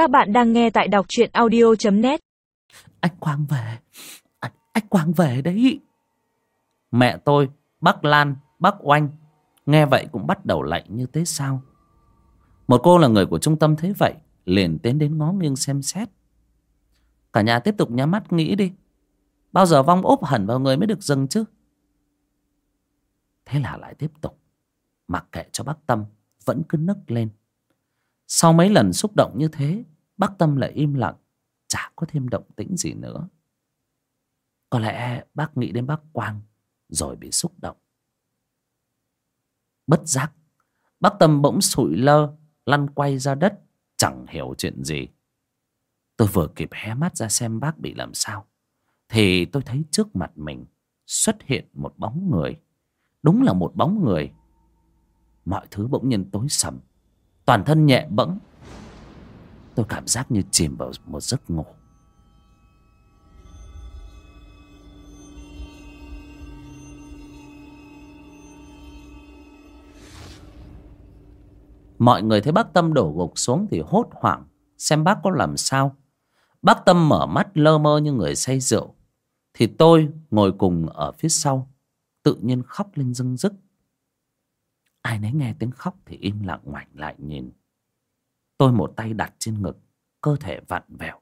Các bạn đang nghe tại đọc truyện audio.net Anh Quang về. Anh, anh Quang về đấy. Mẹ tôi Bác Lan Bác Oanh Nghe vậy cũng bắt đầu lạnh như thế sao? Một cô là người của trung tâm thấy vậy Liền tiến đến ngó nghiêng xem xét. Cả nhà tiếp tục nhắm mắt nghĩ đi. Bao giờ vong ốp hẳn vào người mới được dừng chứ? Thế là lại tiếp tục. Mặc kệ cho bác Tâm Vẫn cứ nức lên. Sau mấy lần xúc động như thế, Bác Tâm lại im lặng, Chả có thêm động tĩnh gì nữa. Có lẽ bác nghĩ đến bác Quang Rồi bị xúc động. Bất giác, Bác Tâm bỗng sụi lơ, Lăn quay ra đất, Chẳng hiểu chuyện gì. Tôi vừa kịp hé mắt ra xem bác bị làm sao, Thì tôi thấy trước mặt mình Xuất hiện một bóng người. Đúng là một bóng người. Mọi thứ bỗng nhiên tối sầm. Toàn thân nhẹ bẫng. Tôi cảm giác như chìm vào một giấc ngủ. Mọi người thấy bác Tâm đổ gục xuống thì hốt hoảng, Xem bác có làm sao. Bác Tâm mở mắt lơ mơ như người say rượu. Thì tôi ngồi cùng ở phía sau, Tự nhiên khóc lên rưng rức. Ai nấy nghe tiếng khóc thì im lặng ngoảnh lại nhìn. Tôi một tay đặt trên ngực Cơ thể vặn vẹo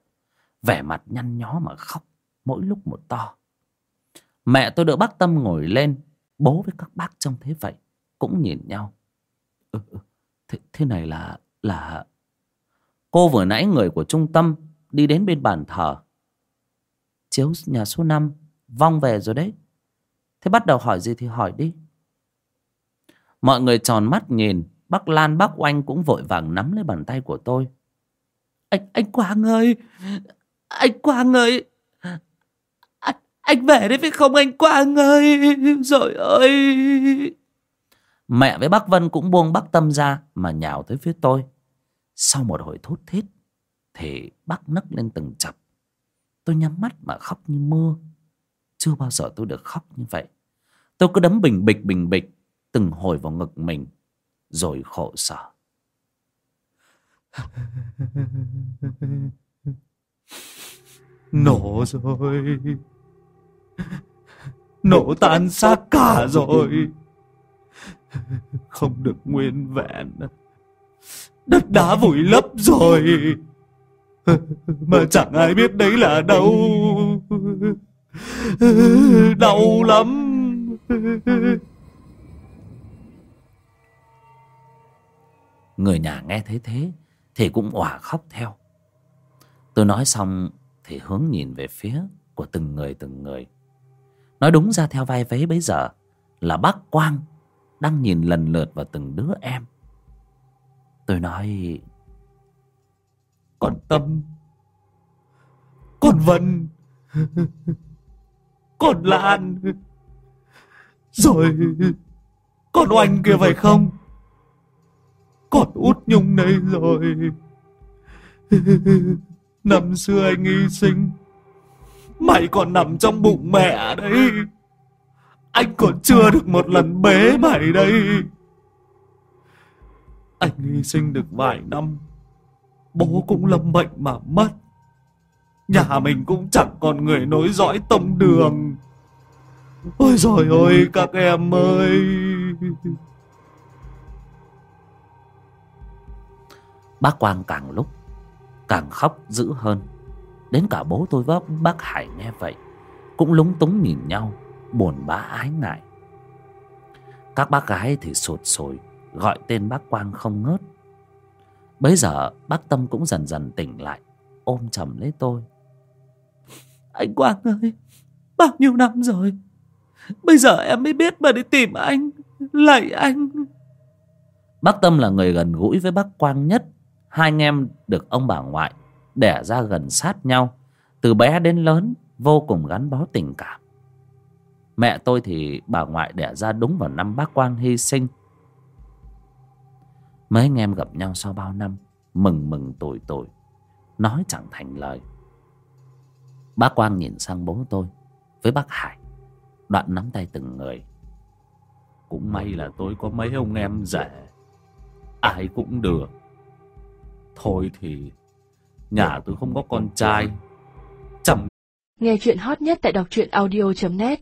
Vẻ mặt nhăn nhó mà khóc Mỗi lúc một to. Mẹ tôi đỡ bác Tâm ngồi lên Bố với các bác trông thế vậy Cũng nhìn nhau. Ừ, ừ, thế, thế này là là Cô vừa nãy người của trung tâm Đi đến bên bàn thờ. Chiếu nhà số 5 Vong về rồi đấy. Thế bắt đầu hỏi gì thì hỏi đi. Mọi người tròn mắt nhìn Bác Lan bác Oanh cũng vội vàng nắm lấy bàn tay của tôi. Anh anh Quang ơi! Anh Quang ơi! Anh, anh về đấy phải không anh Quang ơi? Rồi ơi! Mẹ với bác Vân cũng buông bác Tâm ra Mà nhào tới phía tôi. Sau một hồi thút thít Thì bác nấc lên từng chập. Tôi nhắm mắt mà khóc như mưa. Chưa bao giờ tôi được khóc như vậy. Tôi cứ đấm bình bịch bình bịch. Từng hồi vào ngực mình, Rồi khổ sở. Nổ rồi. Nổ tan xác cả rồi. Không được nguyên vẹn. Đất đá vùi lấp rồi. Mà chẳng ai biết đấy là đâu Đau lắm. Người nhà nghe thấy thế Thì cũng òa khóc theo. Tôi nói xong Thì hướng nhìn về phía Của từng người từng người. Nói đúng ra theo vai vế bấy giờ Là bác Quang Đang nhìn lần lượt vào từng đứa em. Tôi nói Còn Tâm Còn Vân Còn Lan, Rồi Còn Oanh kia phải không? Còn út nhung này rồi. Năm xưa anh hy sinh, Mày còn nằm trong bụng mẹ đấy. Anh còn chưa được một lần bế mày đây. Anh hy sinh được vài năm, Bố cũng lâm bệnh mà mất. Nhà mình cũng chẳng còn người nối dõi tông đường. Ôi rồi ôi, các em ơi. Bác Quang càng lúc Càng khóc dữ hơn. Đến cả bố tôi với bác Hải nghe vậy Cũng lúng túng nhìn nhau, Buồn bã ái ngại. Các bác gái thì sụt sùi, Gọi tên bác Quang không ngớt. Bấy giờ bác Tâm cũng dần dần tỉnh lại, Ôm chầm lấy tôi. Anh Quang ơi, Bao nhiêu năm rồi? Bây giờ em mới biết mà đi tìm anh, Lạy anh. Bác Tâm là người gần gũi với bác Quang nhất. Hai anh em được ông bà ngoại Đẻ ra gần sát nhau, Từ bé đến lớn Vô cùng gắn bó tình cảm. Mẹ tôi thì bà ngoại đẻ ra đúng vào năm bác Quang hy sinh. Mấy anh em gặp nhau sau bao năm, Mừng mừng tuổi tuổi Nói chẳng thành lời. Bác Quang nhìn sang bố tôi Với bác Hải, Đoạn nắm tay từng người. Cũng may là tôi có mấy ông em rể Ai cũng được. Thôi thì Nhà tôi không có con trai. Chẳng Nghe chuyện hot nhất tại đọc truyện audio.net